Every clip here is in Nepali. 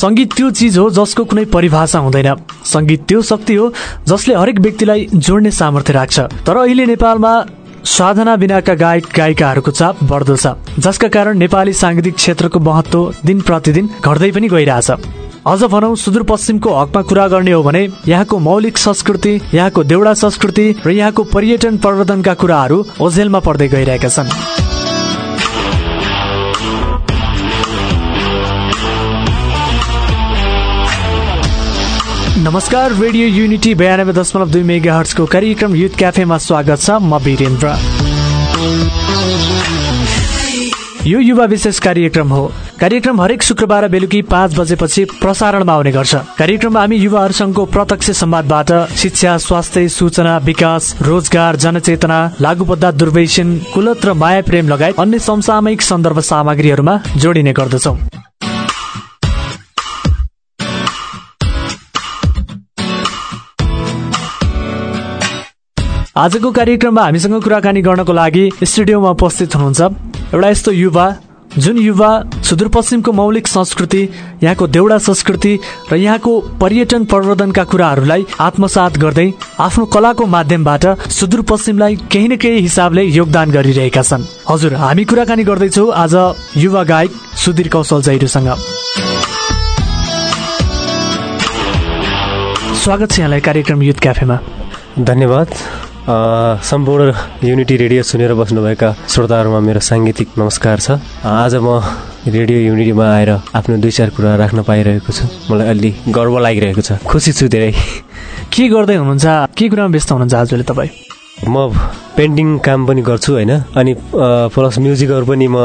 सङ्गीत त्यो चिज हो जसको कुनै परिभाषा हुँदैन। सङ्गीत त्यो शक्ति हो जसले हरेक व्यक्तिलाई जोड्ने सामर्थ्य राख्छ। तर अहिले नेपालमा साधना बिनाका गायक गायिकाहरूको चाप बढ्दो छ जसका कारण नेपाली साङ्गीतिक क्षेत्रको महत्व दिन प्रतिदिन घट्दै पनि गइरहेछ। अझ भनौँ सुदूरपश्चिमको हकमा कुरा गर्ने हो भने यहाँको मौलिक संस्कृति यहाँको देउडा संस्कृति र यहाँको पर्यटन प्रवर्धनका कुराहरू ओझेलमा पर्दै गइरहेका छन्। नमस्कार रेडियो युनिटी बयानब्बे दशमलव दुई मेगा हर्ट्सको कार्यक्रम युथ क्याफेमा स्वागत छ। म वीरेन्द्र। यो युवा विशेष कार्यक्रम हो। कार्यक्रम हरेक शुक्रबार बेलुकी पाँच बजेपछि प्रसारणमा आउने गर्छ। कार्यक्रममा हामी युवाहरूसँगको प्रत्यक्ष संवादबाट शिक्षा स्वास्थ्य सूचना विकास रोजगार जनचेतना लागुपद्धा दुर्व्यसन कुलत र माया प्रेम लगायत अन्य समसामयिक सन्दर्भ सामग्रीहरूमा जोडिने गर्दछौँ। आजको कार्यक्रममा हामीसँग कुराकानी गर्नको लागि स्टुडियोमा उपस्थित हुनुहुन्छ एउटा यस्तो युवा जुन युवा सुदूरपश्चिमको मौलिक संस्कृति यहाँको देउडा संस्कृति र यहाँको पर्यटन प्रवर्धनका कुराहरूलाई आत्मसात गर्दै आफ्नो कलाको माध्यमबाट सुदूरपश्चिमलाई केही न केही हिसाबले योगदान गरिरहेका छन्। हजुर हामी कुराकानी गर्दैछौँ आज युवा गायक सुधीर कौशल जैरूसँग। स्वागत छ यहाँलाई कार्यक्रम युथ क्याफेमा। धन्यवाद। सम्पूर्ण युनिटी रेडियो सुनेर बस्नुभएका श्रोताहरूमा मेरो साङ्गीतिक नमस्कार छ। आज म रेडियो युनिटीमा आएर आफ्नो दुई चार कुरा राख्न पाइरहेको छु। मलाई अलि गर्व लागिरहेको छ। खुसी छु धेरै। के गर्दै हुनुहुन्छ? के कुरामा व्यस्त हुनुहुन्छ आजले तपाईँ? म पेन्टिङ काम पनि गर्छु होइन? अनि प्लस म्युजिकहरू पनि म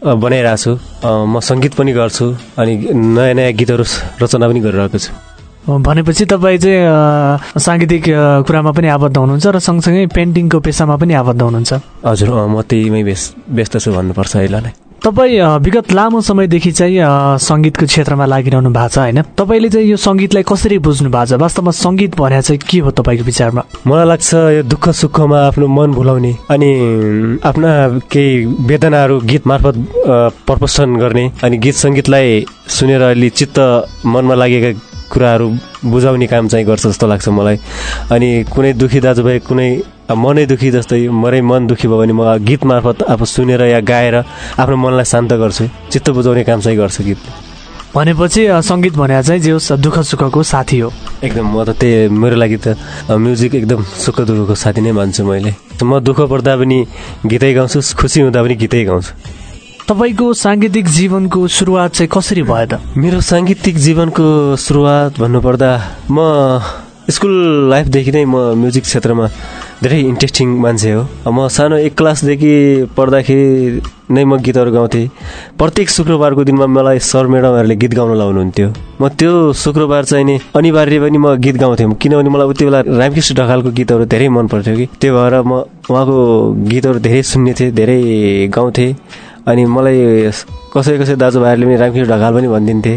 बनाइरहेको छु म सङ्गीत पनि गर्छु। अनि नयाँ नयाँ गीतहरू रचना पनि गरिरहेको छु। भनेपछि तपाईँ चाहिँ साङ्गीतिक कुरामा पनि आबद्ध हुनुहुन्छ र सँगसँगै पेन्टिङको पेसामा पनि आबद्ध हुनुहुन्छ। हजुर म त्यहीमै व्यस्त छु भन्नुपर्छ अहिलेलाई तपाईँ विगत लामो समयदेखि चाहिँ सङ्गीतको क्षेत्रमा लागिरहनु भएको छ होइन? तपाईँले चाहिँ यो सङ्गीतलाई कसरी बुझ्नु भएको छ? वास्तवमा सङ्गीत भने चाहिँ के हो तपाईँको विचारमा? मलाई लाग्छ यो दुःख सुखमा आफ्नो मन भुलाउने अनि आफ्ना केही वेदनाहरू गीत मार्फत प्रपोषण गर्ने अनि गीत सङ्गीतलाई सुनेर अलि चित्त मनमा लागेका कुराहरू बुझाउने काम चाहिँ गर्छ जस्तो लाग्छ मलाई। अनि कुनै दुःखी दाजुभाइ कुनै मनै दुःखी जस्तै मरै मन दुःखी भयो भने म गीत मार्फत आफू सुनेर या गाएर आफ्नो मनलाई शान्त गर्छु। चित्त बुझाउने काम चाहिँ गर्छु गीत भनेपछि सङ्गीत भने चाहिँ जे होस् दुःख सुखको साथी हो। एकदम म त त्यही मेरो लागि त म्युजिक एकदम सुख दुःखको साथी नै मान्छु मैले। म दुःख पर्दा पनि गीतै गाउँछु खुसी हुँदा पनि गीतै गाउँछु। तपाईँको साङ्गीतिक जीवनको सुरुवात चाहिँ कसरी भयो त मेरो साङ्गीतिक जीवनको सुरुवात भन्नुपर्दा म स्कुल लाइफदेखि नै म म्युजिक क्षेत्रमा धेरै इन्ट्रेस्टिङ मान्छे हो। म सानो एक क्लासदेखि पढ्दाखेरि नै म गीतहरू गाउँथेँ। प्रत्येक शुक्रबारको दिनमा मलाई सर म्याडमहरूले गीत गाउन लाउनुहुन्थ्यो। म त्यो शुक्रबार चाहिँ नि अनिवार्य पनि म गीत गाउँथेँ। किनभने मलाई उति बेला रामकृष्ण ढकालको गीतहरू धेरै मन पर्थ्यो कि। त्यो भएर म उहाँको गीतहरू धेरै सुन्ने थिएँ धेरै गाउँथेँ। अनि मलाई कसै कसै दाजुभाइहरूले पनि रामकृष्ण ढकाल पनि भनिदिन्थे।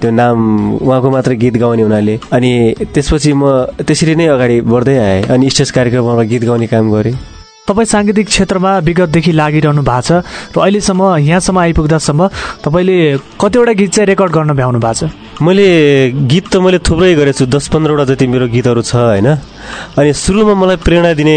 त्यो नाम उहाँको मात्र गीत गाउने हुनाले। अनि त्यसपछि म त्यसरी नै अगाडि बढ्दै आएँ अनि स्टेज कार्यक्रममा गीत गाउने काम गरेँ। तपाईँ साङ्गीतिक क्षेत्रमा विगतदेखि लागिरहनु भएको छ र अहिलेसम्म यहाँसम्म आइपुग्दासम्म तपाईँले कतिवटा गीत चाहिँ रेकर्ड गर्न भ्याउनु भएको छ? मैले गीत त मैले थुप्रै गरेको छु दस पन्ध्रवटा जति मेरो गीतहरू छ होइन? अनि सुरुमा मलाई प्रेरणा दिने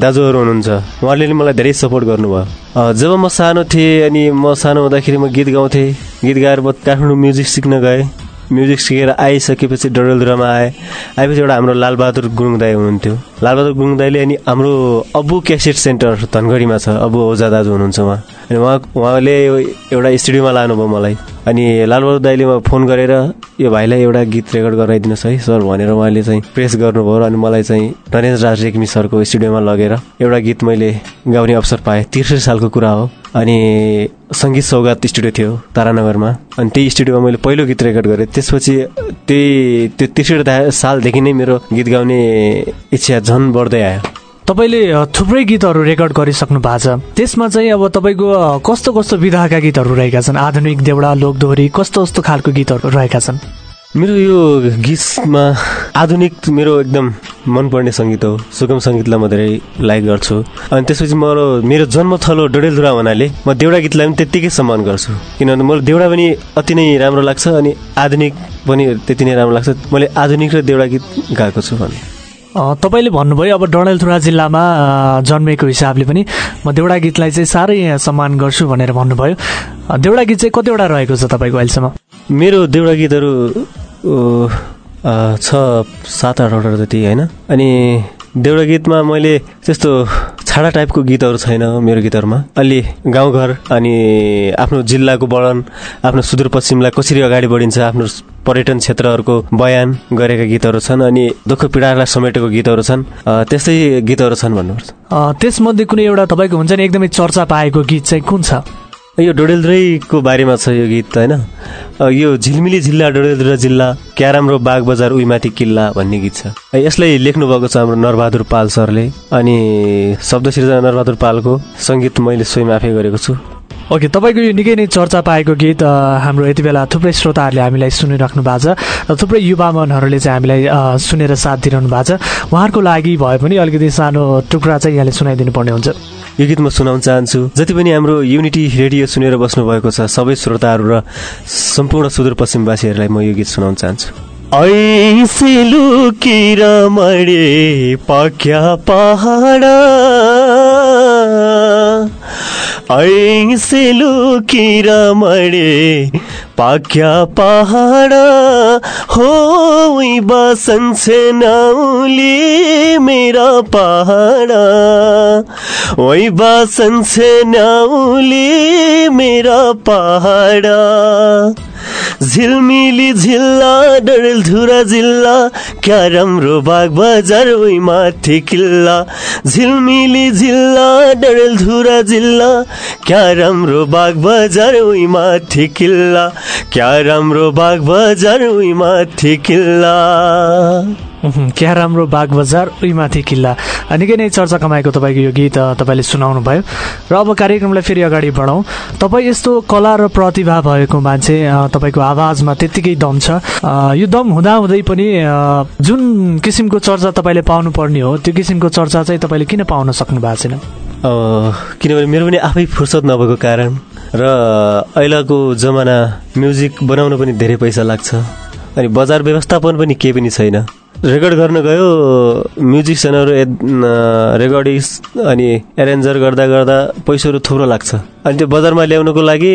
दाजुहरू हुनुहुन्छ उहाँले मलाई धेरै सपोर्ट गर्नुभयो। जब म सानो थिएँ अनि म सानो हुँदाखेरि म गीत गाउँथेँ गीत गाएर म काठमाडौँ म्युजिक सिक्न गएँ। म्युजिक सिकेर आइसकेपछि डडेलधुरामा आएँ। आएपछि एउटा हाम्रो लालबहादुर गुरुङ दाई हुनुहुन्थ्यो। लालबहादुर गुरुङ दाईले अनि हाम्रो अबु क्यासेट सेन्टर धनगढीमा छ। अबु ओजा दाजु हुनुहुन्छ उहाँ। अनि उहाँ उहाँले एउटा स्टुडियोमा लानुभयो मलाई। अनि लालबहादुर दाईले फोन गरेर यो भाइलाई एउटा गीत रेकर्ड गराइदिनुहोस् है सर भनेर उहाँले चाहिँ प्रेस गर्नुभयो अनि मलाई चाहिँ नरेन्द्र राज रेग्मी सरको स्टुडियोमा लगेर एउटा गीत मैले गाउने अवसर पाएँ। त्रिसठी सालको कुरा हो। अनि सङ्गीत सौगात स्टुडियो थियो तारानगरमा। अनि त्यही स्टुडियोमा मैले पहिलो गीत रेकर्ड गरेँ। त्यसपछि त्यही त्यो त्रिसठी सालदेखि नै मेरो गीत गाउने इच्छा झन् बढ्दै आयो। तपाईँले थुप्रै गीतहरू रेकर्ड गरिसक्नु भएको छ। त्यसमा चाहिँ अब तपाईँको कस्तो कस्तो विधाका गीतहरू रहेका छन्? आधुनिक देउडा लोकदोहोरी कस्तो कस्तो खालको गीतहरू रहेका छन्? मेरो यो गीतमा आधुनिक मेरो एकदम मनपर्ने सङ्गीत हो। सुगम सङ्गीतलाई म धेरै लाइक गर्छु। अनि त्यसपछि मेरो मेरो जन्मथलो डडेलधुरा हुनाले म देउडा गीतलाई पनि त्यत्तिकै सम्मान गर्छु। किनभने मलाई देउडा पनि अति नै राम्रो लाग्छ अनि आधुनिक पनि त्यति नै राम्रो लाग्छ। मैले आधुनिक र देउडा गीत गाएको छु भने। तपाईँले भन्नुभयो अब डडेलधुरा जिल्लामा जन्मेको हिसाबले पनि म देउडा गीतलाई चाहिँ साह्रै सम्मान गर्छु भनेर भन्नुभयो। देउडा गीत चाहिँ कतिवटा रहेको छ तपाईँको अहिलेसम्म? मेरो देउडा गीतहरू छ सात आठवटा जति होइन? अनि देउडा गीतमा मैले त्यस्तो छाडा टाइपको गीतहरू छैन मेरो गीतहरूमा। अलि गाउँघर अनि आफ्नो जिल्लाको वर्णन आफ्नो सुदूरपश्चिमलाई कसरी अगाडि बढिन्छ आफ्नो पर्यटन क्षेत्रहरूको बयान गरेका गीतहरू छन् अनि दुःख पीडालाई समेटेको गीतहरू छन्। त्यस्तै गीतहरू छन् भन्नुपर्छ। त्यसमध्ये कुनै एउटा तपाईँको हुन्छ नि एकदमै चर्चा पाएको गीत चाहिँ कुन छ? यो डोडेलद्रैको बारेमा छ यो गीत होइन? यो झिलमिली जिल्ला डोडेलद्रा जिल्ला क्या राम्रो बाग बजार उहीमाथि किल्ला भन्ने गीत छ। यसलाई लेख्नु भएको छ हाम्रो नरबहादुर पाल सरले अनि शब्द सिर्जना नरबहादुर पालको सङ्गीत मैले स्वयं आफै गरेको छु। ओके तपाईँको यो निकै नै चर्चा पाएको गीत हाम्रो यति बेला थुप्रै श्रोताहरूले हामीलाई सुनिराख्नु भएको छ। र थुप्रै युवा मनहरूले चाहिँ हामीलाई सुनेर साथ दिइरहनु भएको छ। उहाँहरूको लागि भए पनि अलिकति सानो टुक्रा चाहिँ यहाँले सुनाइदिनु पर्ने हुन्छ। यो गीत म सुनाउन चाहन्छु। जति पनि हाम्रो युनिटी रेडियो सुनेर बस्नुभएको छ सबै श्रोताहरू र सम्पूर्ण सुदूरपश्चिमवासीहरूलाई म यो गीत सुनाउन चाहन्छु। लुकेर पक्या पहाड ऐसे लुकेर मरे पाक्या पहाड हो बसन्छ नाउली मेरा पहाड ओइ बसन्छ नाउली मेरा पहाड झिलमिली झिल्ला डडेलधुरा जिल्ला क्या राम्रो बाग बजार माथि किल्ला। झिलमिली झिल्ला डडेलधुरा जिल्ला क्या राम्रो बाग बजार माथि किल्ला। क्या राम्रो बाग बजार माथि किल्ला। क्या राम्रो बाग बजार उहीमाथि किल्ला। निकै नै चर्चा कमाएको तपाईँको यो गीत तपाईँले सुनाउनु भयो र अब कार्यक्रमलाई फेरि अगाडि बढाउँ। तपाईँ यस्तो कला र प्रतिभा भएको मान्छे तपाईँको आवाजमा त्यत्तिकै दम छ। यो दम हुँदाहुँदै पनि जुन किसिमको चर्चा तपाईँले पाउनु पर्ने हो त्यो किसिमको चर्चा चाहिँ तपाईँले किन पाउन सक्नु भएको छैन किनभने मेरो पनि आफै फुर्सद नभएको कारण र अहिलेको जमाना म्युजिक बनाउन पनि धेरै पैसा लाग्छ। अनि बजार व्यवस्थापन पनि केही पनि छैन। रेकर्ड गर्न गयो म्युजिसियनहरू रेकर्डिस अनि एरेन्जर गर्दा गर्दा पैसाहरू थुप्रो लाग्छ। अनि त्यो बजारमा ल्याउनुको लागि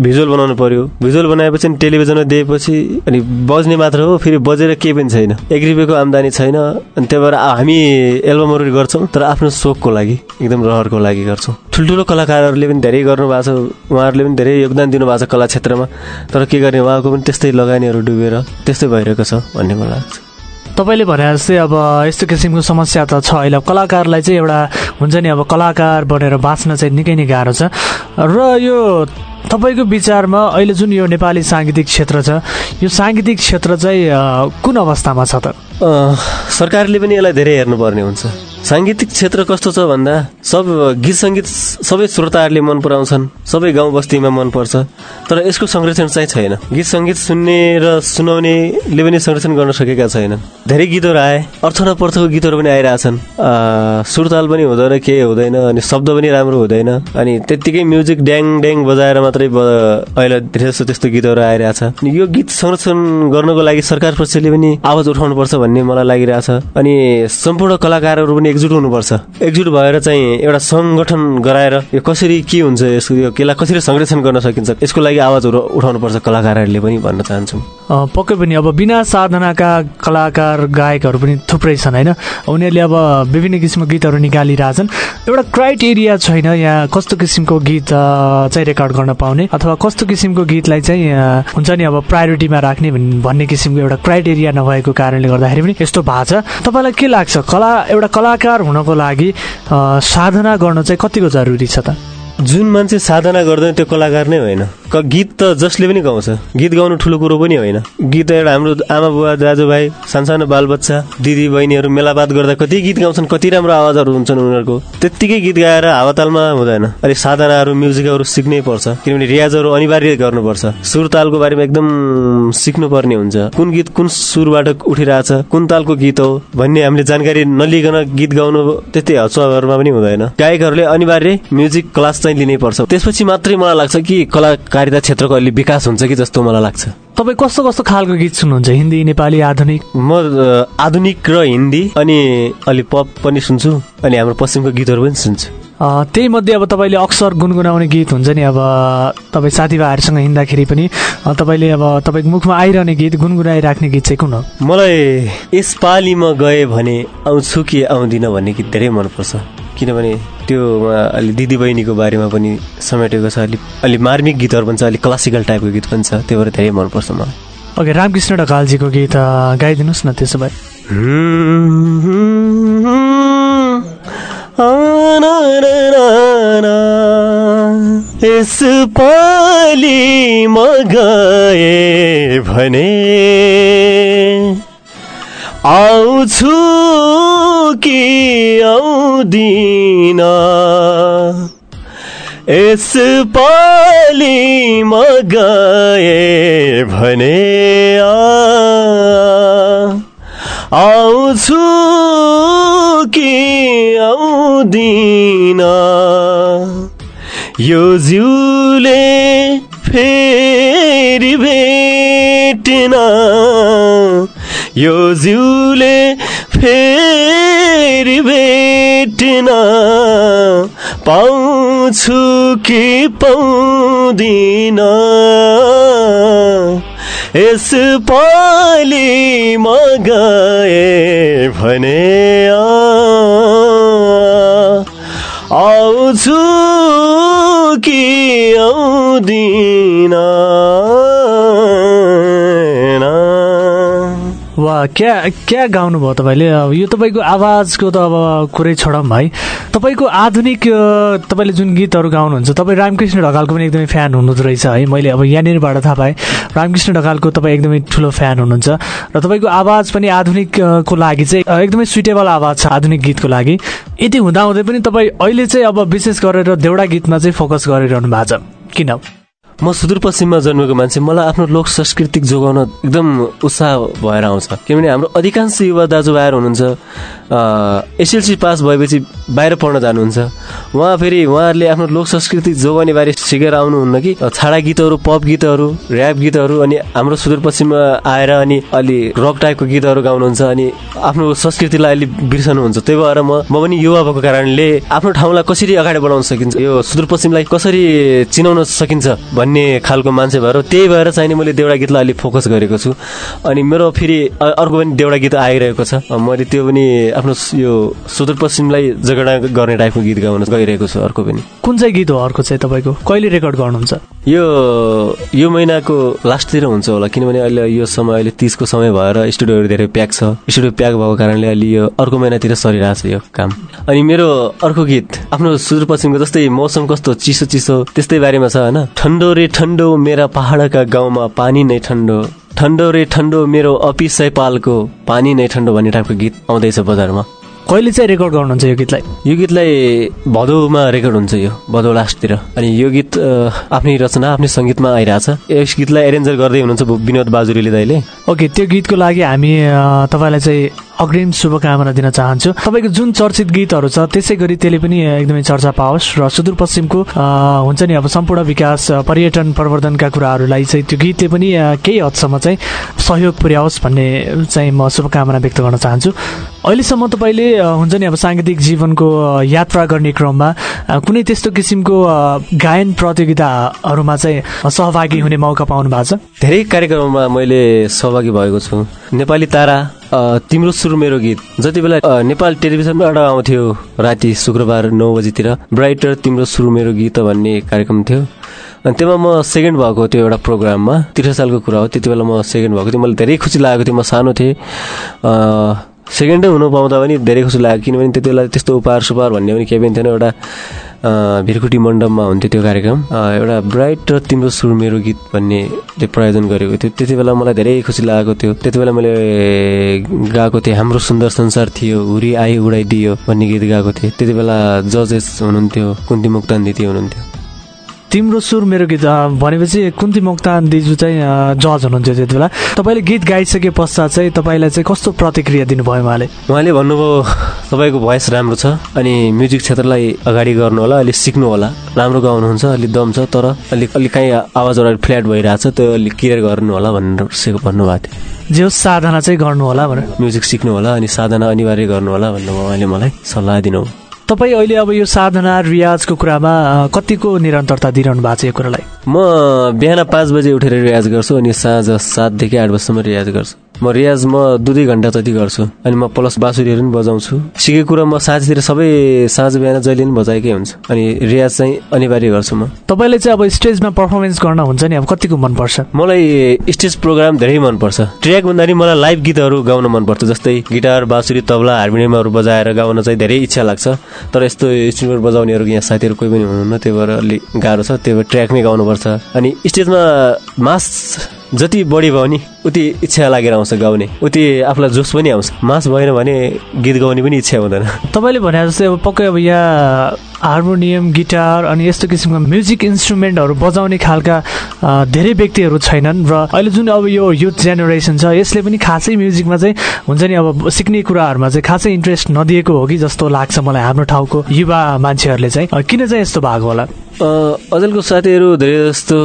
भिजुअल बनाउनु पर्यो। भिजुअल बनाएपछि टेलिभिजनमा दिएपछि अनि बज्ने मात्र हो फेरि बजेर केही पनि छैन। एक रुपियाँको आम्दानी छैन अनि त्यही भएर हामी एल्बमहरू गर्छौँ तर आफ्नो सोखको लागि एकदम रहरको लागि गर्छौँ। ठुल्ठुलो कलाकारहरूले पनि धेरै गर्नुभएको छ उहाँहरूले पनि धेरै योगदान दिनुभएको छ कला क्षेत्रमा। तर के गर्ने उहाँको पनि त्यस्तै लगानीहरू डुबेर त्यस्तै भइरहेको छ भन्ने मलाई लाग्छ। तपाईँले भने जस्तै अब यस्तो किसिमको समस्या त छ अहिले। कलाकारलाई चाहिँ एउटा हुन्छ नि अब कलाकार बनेर बाँच्न चाहिँ निकै नै गाह्रो छ। र यो तपाईँको विचारमा अहिले जुन यो नेपाली साङ्गीतिक क्षेत्र छ यो साङ्गीतिक क्षेत्र चाहिँ कुन अवस्थामा छ त? सरकारले पनि यसलाई धेरै हेर्नुपर्ने हुन्छ। साङ्गीतिक क्षेत्र कस्तो छ भन्दा सब गीत सङ्गीत सबै श्रोताहरूले मन पराउँछन् सबै गाउँ बस्तीमा मनपर्छ तर यसको संरक्षण चाहिँ छैन। गीत सङ्गीत सुन्ने र सुनाउनेले पनि संरक्षण गर्न सकेका छैनन्। धेरै गीतहरू आए अर्थ नपर्थको गीतहरू पनि आइरहेछन्। सुरताल पनि हुँदैन केही हुँदैन अनि शब्द पनि राम्रो हुँदैन अनि त्यत्तिकै म्युजिक ड्याङ ड्याङ बजाएर मात्रै अहिले धेरै जस्तो त्यस्तो गीतहरू आइरहेछ। यो गीत संरक्षण गर्नको लागि सरकार पक्षले पनि आवाज उठाउनुपर्छ भन्ने मलाई लागिरहेछ। अनि सम्पूर्ण कलाकारहरू पनि एकजुट हुनुपर्छ। एकजुट भएर चाहिँ एउटा सङ्गठन गराएर यो कसरी के हुन्छ यसको यो केलाई कसरी संरक्षण गर्न सकिन्छ यसको लागि आवाजहरू उठाउनुपर्छ कलाकारहरूले पनि भन्न चाहन्छु। पक्कै पनि अब बिना साधनाका कलाकार गायकहरू पनि थुप्रै छन् होइन? उनीहरूले अब विभिन्न किसिमको गीतहरू निकालिरहेछन्। एउटा क्राइटेरिया छैन यहाँ कस्तो किसिमको गीत चाहिँ रेकर्ड गर्न पाउने? अथवा कस्तो किसिमको गीतलाई चाहिँ हुन्छ नि अब प्रायोरिटीमा राख्ने भन्ने किसिमको एउटा क्राइटेरिया नभएको कारणले गर्दाखेरि पनि यस्तो भएको छ। तपाईँलाई के लाग्छ? कला एउटा कलाकार हुनको लागि साधना गर्न चाहिँ कतिको जरुरी छ त? जुन मान्छे साधना गर्दैन त्यो कलाकार नै होइन। गीत त जसले पनि गाउँछ। गीत गाउनु ठुलो कुरो पनि होइन। गीत एउटा हाम्रो आमा बुवा दाजुभाइ सानसानो बालबच्चा दिदी बहिनीहरू मेलापात गर्दा कति गीत गाउँछन् कति राम्रो आवाजहरू हुन्छन् उनीहरूको। त्यत्तिकै गीत गाएर हावातालमा हुँदैन। अलिक साधनाहरू म्युजिकहरू सिक्नै पर्छ। किनभने रियाजहरू अनिवार्य गर्नुपर्छ। सुर तालको बारेमा एकदम सिक्नुपर्ने हुन्छ। कुन गीत कुन सुरबाट उठिरहेछ कुन तालको गीत हो भन्ने हामीले जानकारी नलिकन गीत गाउनु त्यति हचुवाहरूमा पनि हुँदैन। गायकहरूले अनिवार्य म्युजिक क्लास चाहिँ लिनै पर्छ त्यसपछि मात्रै मलाई लाग्छ कि कलाकारिता क्षेत्रको अलि विकास हुन्छ कि जस्तो मलाई लाग्छ। तपाईँ कस्तो कस्तो खालको गीत सुन्नुहुन्छ? हिन्दी नेपाली आधुनिक? म आधुनिक र हिन्दी अनि अलि पप पनि सुन्छु अनि हाम्रो पश्चिमको गीतहरू पनि सुन्छु। त्यही मध्ये अब तपाईँले अक्सर गुनगुनाउने गीत हुन्छ नि अब तपाईँ साथीभाइहरूसँग हिँड्दाखेरि पनि तपाईँले अब तपाईँको मुखमा आइरहने गीत गुनगुनाइराख्ने गीत चाहिँ कुन हो? मलाई यसपालि म गएँ भने आउँछु कि आउँदिनँ भन्ने गीत धेरै मनपर्छ। किनभने त्योमा अलि दिदी बहिनीको बारेमा पनि समेटेको छ अलि अलि मार्मिक गीतहरू पनि छ अलिक क्लासिकल टाइपको गीत पनि छ त्यो भएर धेरै मनपर्छ मलाई। ओके रामकृष्ण ढकालजीको गीत गाइदिनुहोस् न त्यसो भए। यसपालि म गए भने आउँछु कि आउँदिन? यसपालि म गए भने आउँछु कि आउँदिन? यो जिउले फेरि भेट्न यो जिउले फेरि भेट्न पाउँछु कि पाउँदिन। यसपालि म गए भने आउँछु कि आउँदिन। वा क्या क्या गाउनुभयो तपाईँले? अब यो तपाईँको आवाजको त अब कुरै छोडौँ भाइ। तपाईँको आधुनिक तपाईँले जुन गीतहरू गाउनुहुन्छ तपाईँ रामकृष्ण ढकालको पनि एकदमै फ्यान हुनुहुँदो रहेछ है। मैले अब यहाँनिरबाट थाहा पाएँ रामकृष्ण ढकालको तपाईँ एकदमै ठुलो फ्यान हुनुहुन्छ। र तपाईँको आवाज पनि आधुनिक अ, को लागि चाहिँ एकदमै सुइटेबल आवाज छ आधुनिक गीतको लागि। यति हुँदाहुँदै पनि तपाईँ अहिले चाहिँ अब विशेष गरेर देउडा गीतमा चाहिँ फोकस गरिरहनु भएको छ। किन? म सुदूरपश्चिममा जन्मेको मान्छे मलाई आफ्नो लोक संस्कृति जोगाउन एकदम उत्साह भएर आउँछ। किनभने हाम्रो अधिकांश युवा दाजुभाइहरू हुनुहुन्छ एसएलसी पास भएपछि बाहिर पढ्न जानुहुन्छ। उहाँ फेरि उहाँहरूले आफ्नो लोक संस्कृति जोगाउने बारे सिकेर आउनुहुन्न कि? छाडा गीतहरू पप गीतहरू ऱ्याप गीतहरू अनि हाम्रो सुदूरपश्चिममा आएर अनि अलि रक टाइपको गीतहरू गाउनुहुन्छ अनि आफ्नो संस्कृतिलाई अलि बिर्सनुहुन्छ। त्यही भएर म म पनि युवा भएको कारणले आफ्नो ठाउँलाई कसरी अगाडि बढाउन सकिन्छ यो सुदूरपश्चिमलाई कसरी चिनाउन सकिन्छ भन्ने खालको मान्छे भएर त्यही भएर चाहिँ नि मैले देउडा गीतलाई अलिक फोकस गरेको छु। अनि मेरो फेरि अर्को पनि देउडा गीत आइरहेको छ। मैले त्यो पनि आफ्नो यो सुदूरपश्चिमलाई जगडा गर्ने टाइपको गीत गाउन गइरहेको छु अर्को पनि। कुन चाहिँ गीत हो अर्को चाहिँ तपाईँको? कहिले रेकर्ड गर्नुहुन्छ? यो यो महिनाको लास्टतिर हुन्छ होला किनभने अहिले यो समय अहिले तिसको समय भएर स्टुडियोहरू धेरै प्याक छ। स्टुडियो प्याक भएको कारणले अहिले यो अर्को महिनातिर सरिरहेको छ यो काम। अनि मेरो अर्को गीत आफ्नो सुदूरपश्चिमको जस्तै मौसम कस्तो चिसो चिसो त्यस्तै बारेमा छ होइन? ठन्डो रे ठन्डो मेरा पहाडका गाउँमा पानी नै ठन्डो ठन्डो रे ठन्डो मेरो अफिस सैपालको पानी नै ठन्डो भन्ने टाइपको गीत आउँदैछ बजारमा। कहिले चाहिँ रेकर्ड गर्नुहुन्छ यो गीतलाई? यो गीतलाई भदौमा रेकर्ड हुन्छ यो भदौ लास्टतिर। अनि यो गीत आफ्नै रचना आफ्नै सङ्गीतमा आइरहेछ। यस गीतलाई एरेन्जर गर्दै हुनुहुन्छ विनोद बाजुरीले दाइले। ओके त्यो गीतको लागि हामी तपाईँलाई चाहिँ अग्रिम शुभकामना दिन चाहन्छु। तपाईँको जुन चर्चित गीतहरू छ त्यसै गरी त्यसले पनि एकदमै चर्चा पाओस् र सुदूरपश्चिमको हुन्छ नि अब सम्पूर्ण विकास पर्यटन प्रवर्धनका कुराहरूलाई चाहिँ त्यो गीतले पनि केही हदसम्म चाहिँ सहयोग पुर्याओस् भन्ने चाहिँ म शुभकामना व्यक्त गर्न चाहन्छु। अहिलेसम्म तपाईँले हुन्छ नि अब साङ्गीतिक जीवनको यात्रा गर्ने क्रममा कुनै त्यस्तो किसिमको गायन प्रतियोगिताहरूमा चाहिँ सहभागी हुने मौका पाउनु भएको छ? धेरै कार्यक्रममा मैले सहभागी भएको छु। नेपाली तारा तिम्रो सुरु मेरो गीत। जति बेला नेपाल टेलिभिजनबाट आउँथ्यो राति शुक्रबार नौ बजीतिर ब्राइटर तिम्रो सुरु मेरो गीत भन्ने कार्यक्रम थियो। अनि त्यसमा म सेकेन्ड भएको थियो एउटा प्रोग्राममा त्रिस सालको कुरा हो त्यति बेला म सेकेन्ड भएको थियो मलाई धेरै खुसी लागेको थियो म सानो थिएँ। सेकेन्डै हुनु पाउँदा पनि धेरै खुसी लाग्यो किनभने त्यति बेला त्यस्तो उपहार सुपहार भन्ने पनि केही पनि थिएन। एउटा भिरकुटी मण्डपमा हुन्थ्यो त्यो कार्यक्रम। एउटा ब्राइट र तिम्रो सुर मेरो गीत भन्ने त्यो प्रायोजन गरेको थियो। त्यति बेला मलाई धेरै खुसी लागेको थियो। त्यति बेला मैले गाएको थिएँ हाम्रो सुन्दर संसार थियो हुरी आइ उडाइदियो भन्ने गीत गाएको थिएँ। त्यति बेला जजेस हुनुहुन्थ्यो कुन्ती मुक्तान दिदी हुनुहुन्थ्यो। तिम्रो सुर मेरो गीत भनेपछि कुन्ती मोक्तान दिजु चाहिँ जज हुनुहुन्थ्यो त्यति बेला। तपाईँले गीत गाइसके पश्चात चाहिँ तपाईँलाई चाहिँ कस्तो प्रतिक्रिया दिनुभयो उहाँले? उहाँले भन्नुभयो तपाईँको भोइस राम्रो छ अनि म्युजिक क्षेत्रलाई अगाडि गर्नु होला अलिक सिक्नु होला राम्रो गाउनुहुन्छ अलिक दम छ तर अलिक अलिक काहीँ आवाजहरू अलिक फ्ल्याट भइरहेको छ त्यो अलिक क्लियर गर्नु होला भनेर भन्नुभएको थियो। जे होस् साधना चाहिँ गर्नु होला भनेर। म्युजिक सिक्नु होला अनि साधना अनिवार्य गर्नु होला भन्नुभयो उहाँले मलाई सल्लाह दिनुभयो तपाईँ अहिले अब यो साधना रियाजको कुरामा कतिको निरन्तरता दिइरहनु भएको छ यो कुरालाई? म बिहान पाँच बजे उठेर रियाज गर्छु अनि साँझ सातदेखि आठ बजीसम्म रियाज गर्छु। म रियाज म दुई दुई घन्टा जति गर्छु। अनि म प्लस बाँसुरीहरू पनि बजाउँछु। सिकेको कुरा म साँझतिर सबै साँझ बिहान जहिले पनि बजाएकै हुन्छ। अनि रियाज चाहिँ अनिवार्य गर्छु म। तपाईँले चाहिँ अब स्टेजमा पर्फर्मेन्स गर्न हुन्छ नि अब कतिको मनपर्छ? मलाई स्टेज प्रोग्राम धेरै मनपर्छ। ट्र्याक भन्दा नि मलाई लाइभ गीतहरू गाउन मनपर्छ जस्तै गिटार बाँसुरी तबला हार्मोनियमहरू बजाएर गाउन चाहिँ धेरै इच्छा लाग्छ। तर यस्तो इन्स्ट्रुमेन्ट बजाउनेहरू यहाँ साथीहरू कोही पनि हुनुहुन्न त्यही भएर अलिक गाह्रो छ त्यही भएर ट्र्याकमै गाउनुपर्छ। अनि स्टेजमा मास जति बढी भयो नि उति इच्छा लागेर आउँछ गाउने। उति आफूलाई जोस पनि आउँछ। मास भएन भने गीत गाउने पनि इच्छा हुँदैन। तपाईँले भने जस्तै अब पक्कै अब यहाँ हार्मोनियम गिटार अनि यस्तो किसिमको म्युजिक इन्स्ट्रुमेन्टहरू बजाउने खालका धेरै व्यक्तिहरू छैनन् र अहिले जुन अब यो युथ जेनेरेसन छ यसले पनि खासै म्युजिकमा चाहिँ हुन्छ नि अब सिक्ने कुराहरूमा चाहिँ खासै इन्ट्रेस्ट नदिएको हो कि जस्तो लाग्छ मलाई हाम्रो ठाउँको युवा मान्छेहरूले चाहिँ। किन चाहिँ यस्तो भएको होला? अ, अचेलको साथीहरू धेरै जस्तो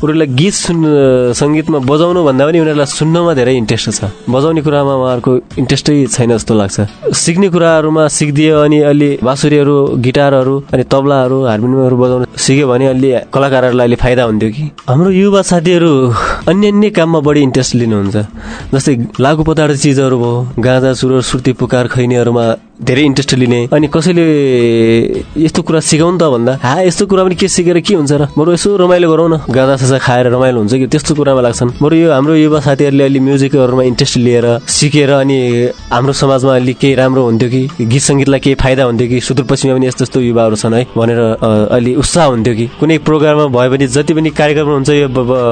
उनीहरूलाई गीत सुन् सङ्गीतमा बजाउनु भन्दा पनि उनीहरूलाई सुन्नमा धेरै इन्ट्रेस्ट छ। बजाउने कुरामा उहाँहरूको इन्ट्रेस्टै छैन जस्तो लाग्छ। सिक्ने कुराहरूमा सिकिदियो अनि अलि बाँसुरीहरू गिटारहरू अनि तबलाहरू हार्मोनियमहरू बजाउन सिक्यो भने अलि कलाकारहरूलाई अलि फाइदा हुन्थ्यो कि। हाम्रो युवा साथीहरू अन्य अन्य काममा बढी इन्ट्रेस्ट लिनुहुन्छ। जस्तै लागु पदार्थ चिजहरू भयो गाँजा सुर सुर्ती पुकार खैनीहरूमा धेरै इन्ट्रेस्ट लिने। अनि कसैले यस्तो कुरा सिकाउनु त भन्दा हा यस्तो कुरा पनि के सिकेर के हुन्छ र? बरु यसो रमाइलो गरौँ न। गाँजा सासा खाएर रमाइलो हुन्छ कि? त्यस्तो कुरामा लाग्छन्। बरु यो हाम्रो युवा साथीहरूले अलि म्युजिकहरूमा इन्ट्रेस्ट लिएर सिकेर अनि हाम्रो समाजमा अलिक केही राम्रो हुन्थ्यो कि गीत सङ्गीतलाई केही फाइदा हुन्थ्यो कि सुदूरपश्चिममा पनि यस्तो यस्तो युवाहरू छन् है भनेर अलि उत्साह हुन्थ्यो कि। कुनै प्रोग्राममा भयो भने जति पनि कार्यक्रम हुन्छ यो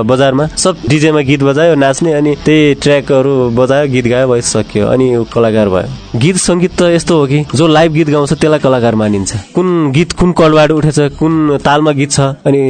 बजारमा सब डिजेमा गीत बजायो नाच्ने अनि त्यही ट्र्याकहरू बजायो गीत गायो भयो सक्यो अनि कलाकार भयो। गीत सङ्गीत त यस्तो हो कि? जो लाइभ गीत गाउँछ त्यसलाई कलाकार मानिन्छ। कुन गीत कुन कलबाट उठेछ कुन तालमा गीत छ अनि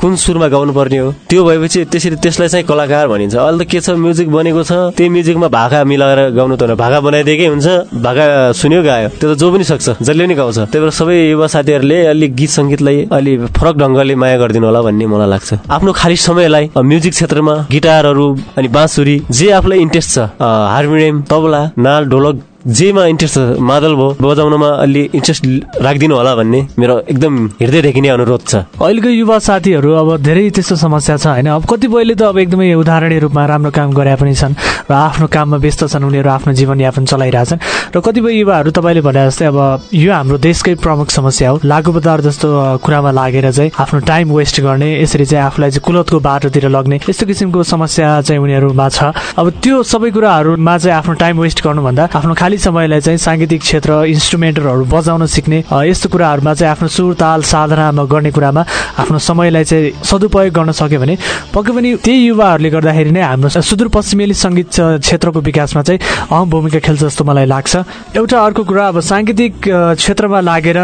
कुन सुरमा गाउनु पर्ने हो त्यो भएपछि त्यसरी त्यसलाई चाहिँ कलाकार भनिन्छ। अहिले त के छ म्युजिक बनेको छ त्यही म्युजिकमा भाका मिलाएर गाउनु त भाका बनाइदिएकै हुन्छ भाका सुन्यो गायो त्यो त जो पनि सक्छ जसले पनि गाउँछ। त्यही भएर सबै युवा साथीहरूले अलिक गीत सङ्गीतलाई अलि फरक ढङ्गले माया गरिदिनु होला भन्ने मलाई लाग्छ। आफ्नो खाली समयलाई म्युजिक क्षेत्रमा गिटारहरू अनि बाँसुरी जे आफूलाई इन्ट्रेस्ट छ हार्मोनियम तबला नाल ढोलक जेमा इन्ट्रेस्ट मादल भयो बजाउनमा अलि इन्ट्रेस्ट राखिदिनु होला भन्ने मेरो एकदम हृदयदेखि नै अनुरोध छ। अहिलेको युवा साथीहरू अब धेरै त्यस्तो समस्या छ होइन? अब कतिपयले त अब एकदमै उदाहरणीय रूपमा राम्रो काम गरे पनि छन् र आफ्नो काममा व्यस्त छन् उनीहरू आफ्नो जीवनयापन चलाइरहेछन् र कतिपय युवाहरू तपाईँले भने जस्तै अब यो हाम्रो देशकै प्रमुख समस्या हो। लागु पदार्थ जस्तो कुरामा लागेर चाहिँ आफ्नो टाइम वेस्ट गर्ने यसरी चाहिँ आफूलाई चाहिँ कुलतको बाटोतिर लग्ने यस्तो किसिमको समस्या चाहिँ उनीहरूमा छ। अब त्यो सबै कुराहरूमा चाहिँ आफ्नो टाइम वेस्ट गर्नुभन्दा आफ्नो खाली समयलाई चाहिँ साङ्गीतिक क्षेत्र इन्स्ट्रुमेन्टहरू बजाउन सिक्ने यस्तो कुराहरूमा चाहिँ आफ्नो सुर ताल साधनामा गर्ने कुरामा आफ्नो समयलाई चाहिँ सदुपयोग गर्न सक्यो भने पक्कै पनि त्यही युवाहरूले गर्दाखेरि नै हाम्रो सुदूरपश्चिमेली सङ्गीत क्षेत्रको विकासमा चाहिँ अहम भूमिका खेल्छ जस्तो मलाई लाग्छ। एउटा अर्को कुरा अब साङ्गीतिक क्षेत्रमा लागेर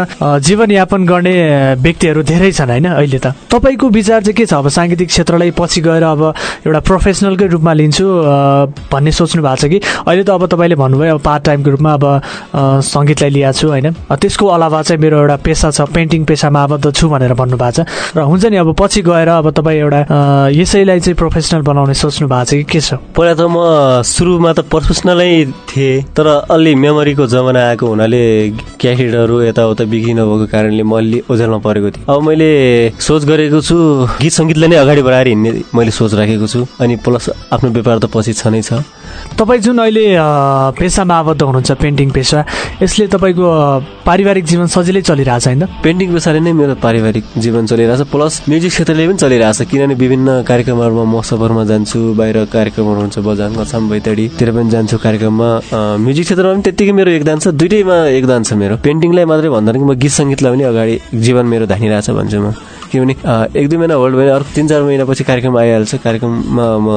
जीवनयापन गर्ने व्यक्तिहरू धेरै छन् होइन अहिले त। तपाईँको विचार चाहिँ के छ? अब साङ्गीतिक क्षेत्रलाई पछि गएर अब एउटा प्रोफेसनलकै रूपमा लिन्छु भन्ने सोच्नु भएको छ कि? अहिले त अब तपाईँले भन्नुभयो अब पार्ट टाइमको रूपमा अब सङ्गीतलाई लिएको छु होइन? त्यसको अलावा चाहिँ मेरो एउटा पेसा छ पेन्टिङ पेसामा आबद्ध छु भनेर भन्नुभएको छ। र हुन्छ नि अब पछि गएर अब तपाईँ एउटा यसैलाई चाहिँ प्रोफेसनल बनाउने सोच्नु भएको छ कि के छ? पहिला त म सुरुमा त प्रोफेसनलै थिएँ तर अलि मेमोरीको जमाना आएको हुनाले क्यासेटहरू यताउता बिक्री नभएको कारणले म अलि ओझेलमा परेको थिएँ। अब मैले सोच गरेको छु गीत सङ्गीतलाई नै अगाडि बढाएर हिँड्ने मैले सोच राखेको छु। अनि प्लस आफ्नो व्यापार त पछि छ नै छ। तपाईँ जुन अहिले पेसामा आबद्ध हुनुहुन्छ पेन्टिङ पेसा यसले तपाईँको पारिवारिक जीवन सजिलै चलिरहेछ होइन? पेन्टिङ पेसाले नै मेरो पारिवारिक जीवन चलिरहेछ प्लस म्युजिक क्षेत्रले पनि चलिरहेछ किनभने विभिन्न कार्यक्रमहरूमा म सफरमा जान्छु बाहिर कार्यक्रमहरू हुन्छ बजाङ अछाम बैतडीतिर पनि जान्छु कार्यक्रममा। म्युजिक क्षेत्रमा पनि त्यत्तिकै मेरो योगदान छ दुइटैमा योगदान छ मेरो। पेन्टिङलाई मात्रै भन्दा कि म गीत सङ्गीतलाई पनि अगाडि जीवन मेरो धानिरहेछ भन्छु म। किनभने एक दुई महिना होल्ड भयो अर्को तिन चार महिनापछि कार्यक्रम आइहाल्छ। कार्यक्रममा म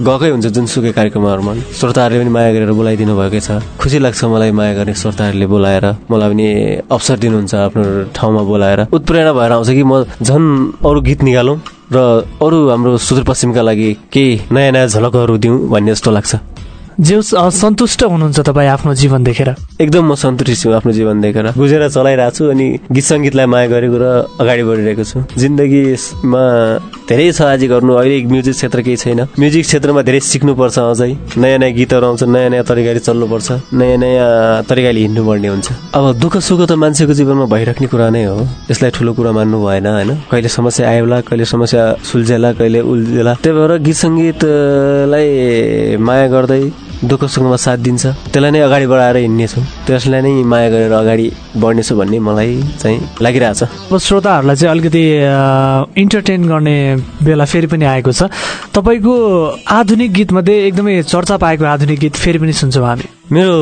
गएकै हुन्छ जुनसुकै कार्यक्रमहरूमा। श्रोताहरूले पनि माया गरेर बोलाइदिनु भएकै छ। खुसी लाग्छ मलाई माया गर्ने श्रोताहरूले बोलाएर। मलाई पनि अवसर दिनुहुन्छ आफ्नो ठाउँमा बोलाएर। उत्प्रेरणा भएर आउँछ कि म झन् अरू गीत निकालौँ र अरू हाम्रो सुदूरपश्चिमका लागि केही नयाँ नयाँ झलकहरू दिउँ भन्ने जस्तो लाग्छ। जे सन्तुष्ट हुनुहुन्छ तपाईँ आफ्नो जीवन देखेर? एकदम म सन्तुष्ट छु आफ्नो जीवन देखेर। बुझेर चलाइरहेको छु अनि गीत सङ्गीतलाई माया गरेको र अगाडि बढिरहेको छु। जिन्दगीमा धेरै छ आज गर्नु अहिले म्युजिक क्षेत्र केही छैन। म्युजिक क्षेत्रमा धेरै सिक्नुपर्छ अझै। नयाँ नयाँ गीतहरू आउँछ नयाँ नयाँ तरिकाले चल्नुपर्छ। नयाँ नयाँ तरिकाले हिँड्नुपर्ने हुन्छ। अब दुःख सुख त मान्छेको जीवनमा भइराख्ने कुरा नै हो। यसलाई ठुलो कुरा मान्नु भएन होइन? कहिले समस्या आयोला कहिले समस्या सुल्झेला कहिले उल्झेला। त्यही भएर गीत सङ्गीतलाई माया गर्दै दुःख सुखमा साथ दिन्छ। त्यसलाई नै अगाडि बढाएर हिँड्नेछु। त्यसलाई नै माया गरेर अगाडि बढ्नेछु भन्ने मलाई चाहिँ लागिरहेछ। अब श्रोताहरूलाई चाहिँ अलिकति इन्टरटेन गर्ने बेला फेरि पनि आएको छ। तपाईँको आधुनिक गीतमध्ये एकदमै चर्चा पाएको आधुनिक गीत फेरि पनि सुन्छौँ हामी। मेरो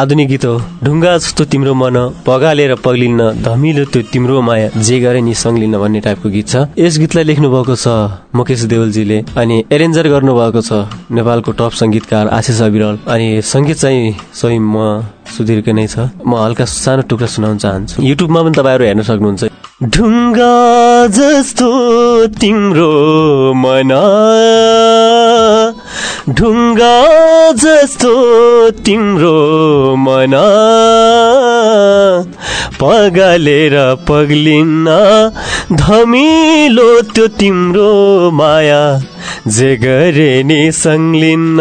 आधुनिक गीत हो। ढुङ्गा जस्तो तिम्रो मन पगालेर पग्लिन्न धमिलो त्यो तिम्रो माया जे गरे नि सङ्लिन्न भन्ने टाइपको गीत छ। यस गीतलाई लेख्नु भएको छ मुकेश देवलजीले अनि एरेन्जर गर्नुभएको छ नेपालको टप सङ्गीतकार आशिष अविरल। अनि सङ्गीत चाहिँ स्वयं म सुधीरकै नै छ। म हल्का सानो टुक्रा सुनाउन चाहन्छु। युट्युबमा पनि तपाईँहरू हेर्न सक्नुहुन्छ। ढुङ्गा जस्तो तिम्रो मन ढुङ्गा जस्तो तिम्रो मन पगालेर पग्लिन्न। धमिलो त्यो तिम्रो माया जे गरे नि सङ्लिन्न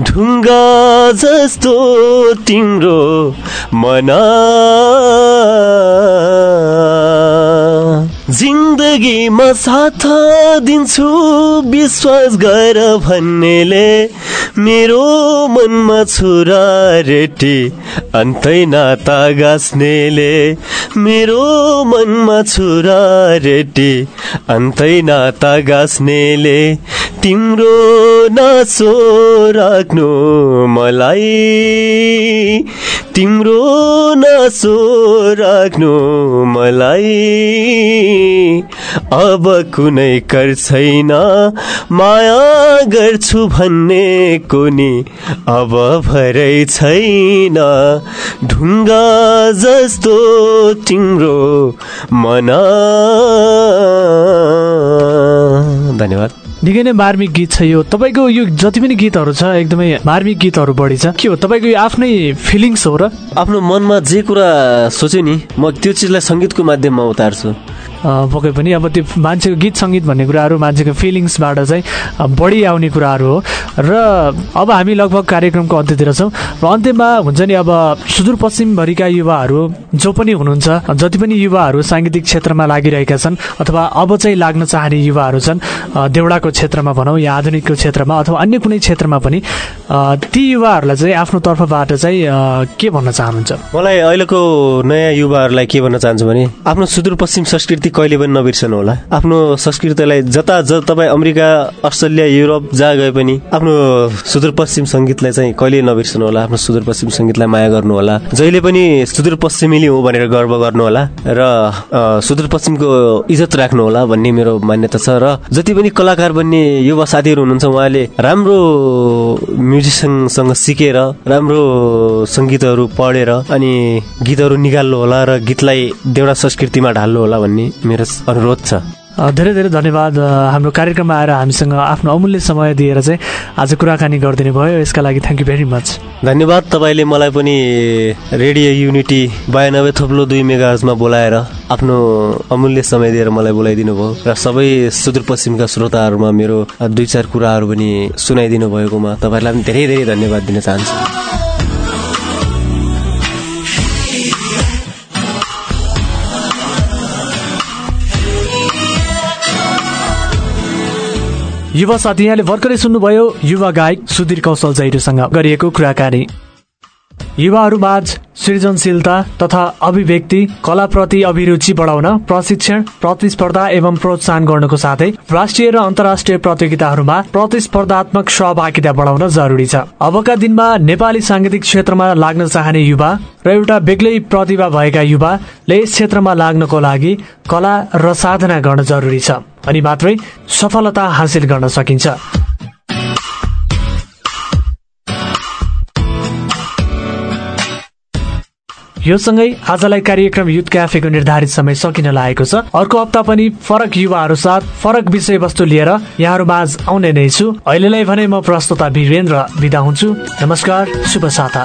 ढुङ्गा जस्तो तिम्रो मन। जिन्दगीमा साथ दिन्छु विश्वास गर भन्नेले। मेरो मनमा छुरा रेटी अन्तै नाता गाँच्नेले मेरो मनमा छुरा रेटी अन्तै नाता गाँच्नेले तिम्रो नासो राख्नु मलाई। तिम्रो नासो राख्नु मलाई। अब कुनै कर छैन माया गर्छु भन्ने कुनी अब भरै छैन। ढुङ्गा जस्तो तिम्रो मन। धन्यवाद। निकै नै मार्मिक गीत छ यो। तपाईँको यो जति पनि गीतहरू छ एकदमै मार्मिक गीतहरू बढी छ। के हो? तपाईँको यो आफ्नै फिलिङ्स हो र? आफ्नो मनमा जे कुरा सोच्यो नि म त्यो चिजलाई सङ्गीतको माध्यममा उतार्छु। पक्कै पनि अब त्यो मान्छेको गीत सङ्गीत भन्ने कुराहरू मान्छेको फिलिङ्सबाट चाहिँ बढी आउने कुराहरू हो। र अब हामी लगभग कार्यक्रमको अन्त्यतिर छौँ। र अन्त्यमा हुन्छ नि अब सुदूरपश्चिमभरिका युवाहरू जो पनि हुनुहुन्छ जति पनि युवाहरू साङ्गीतिक क्षेत्रमा लागिरहेका छन् अथवा अब चाहिँ लाग्न चाहने युवाहरू छन् देउडाको क्षेत्रमा भनौँ या आधुनिकको क्षेत्रमा अथवा अन्य कुनै क्षेत्रमा पनि ती युवाहरूलाई चाहिँ आफ्नो तर्फबाट चाहिँ के भन्न चाहनुहुन्छ? मलाई अहिलेको नयाँ युवाहरूलाई के भन्न चाहन्छु भने आफ्नो सुदूरपश्चिम संस्कृति कहिले पनि नबिर्सनु होला। आफ्नो संस्कृतिलाई जता ज तपाईँ अमेरिका अस्ट्रेलिया युरोप जहाँ गए पनि आफ्नो सुदूरपश्चिम सङ्गीतलाई चाहिँ कहिले नबिर्सनु होला आफ्नो सुदूरपश्चिम सङ्गीतलाई माया गर्नु होला। जहिले पनि सुदूरपश्चिमेली हो भनेर गर्व गर्नु होला र सुदूरपश्चिमको इज्जत राख्नु होला भन्ने मेरो मान्यता छ र जति पनि कलाकार बन्ने युवा साथीहरू हुनुहुन्छ उहाँले राम्रो म्युजिसियनसँग सिकेर राम्रो सङ्गीतहरू पढेर अनि गीतहरू निकाल्नु होला र गीतलाई देउडा संस्कृतिमा ढाल्नु होला भन्ने मेरो अनुरोध छ। धेरै धेरै धन्यवाद। हाम्रो कार्यक्रममा आएर हामीसँग आफ्नो अमूल्य समय दिएर चाहिँ आज कुराकानी गरिदिनु भयो। यसका लागि थ्याङ्क यू भेरी मच धन्यवाद तपाईँले मलाई पनि रेडियो युनिटी बयानब्बे थोप्लो दुई मेगाजमा बोलाएर आफ्नो अमूल्य समय दिएर मलाई बोलाइदिनु भयो र सबै सुदूरपश्चिमका श्रोताहरूमा मेरो दुई चार कुराहरू पनि सुनाइदिनु भएकोमा तपाईँलाई पनि धेरै धेरै धन्यवाद दिन चाहन्छु। युवा साथी यहाँले भर्खरै सुन्नुभयो युवा गायक सुधीर कौशल जैरूसँग गरिएको कुराकानी। युवाहरूमाझ सृजनशीलता तथा अभिव्यक्ति कलाप्रति अभिरुचि बढाउन प्रशिक्षण प्रतिस्पर्धा एवं प्रोत्साहन गर्नुको साथै राष्ट्रिय र अन्तर्राष्ट्रिय प्रतियोगिताहरूमा प्रतिस्पर्धात्मक सहभागिता बढाउन जरुरी छ। अबका दिनमा नेपाली साङ्गीतिक क्षेत्रमा लाग्न चाहने युवा र एउटा बेग्लै प्रतिभा भएका युवाले यस क्षेत्रमा लाग्नको लागि कला र साधना गर्न जरुरी छ अनि मात्रै सफलता हासिल गर्न सकिन्छ। यो सँगै आजलाई कार्यक्रम युथ क्याफेको निर्धारित समय सकिन लागेको छ। अर्को हप्ता पनि फरक युवाहरू साथ फरक विषयवस्तु लिएर यहाँहरू माझ आउने नै छु। अहिलेलाई भने म प्रस्तुता वीरेन्द्र विदा हुन्छु। नमस्कार शुभ साता।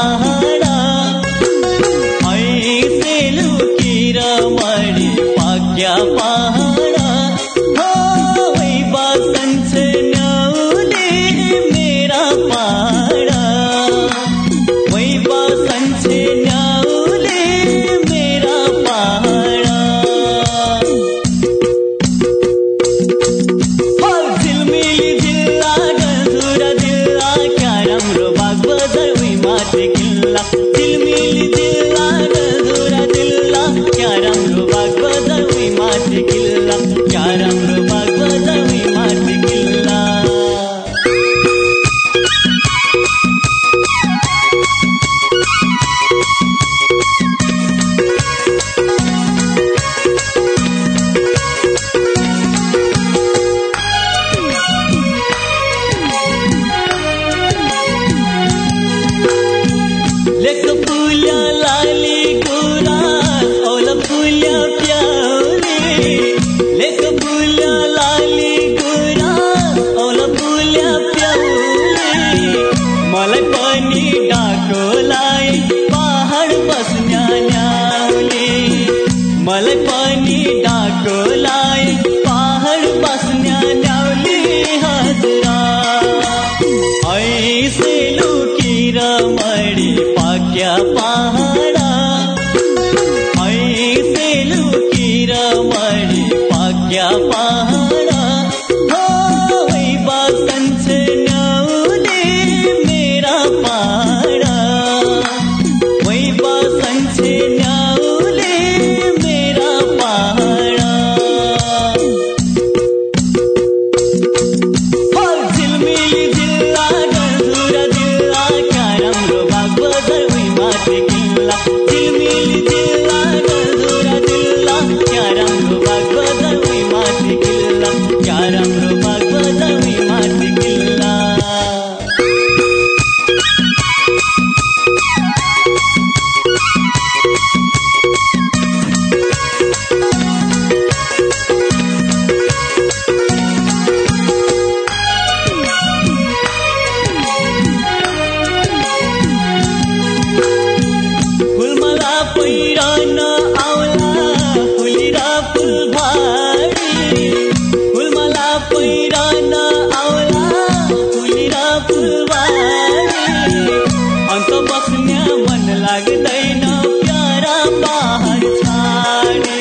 बस्न मन लाग्दैन प्यारा पहाड छाडे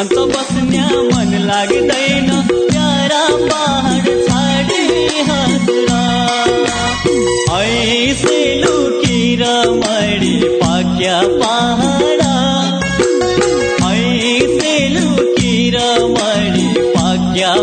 अन्त बस्न मन लाग्दैन प्यारा पहाड छाडे हजुरा ऐसे लुकेर मरी पाक्या पहाडा। ऐसे लुकेर मरी पाक्या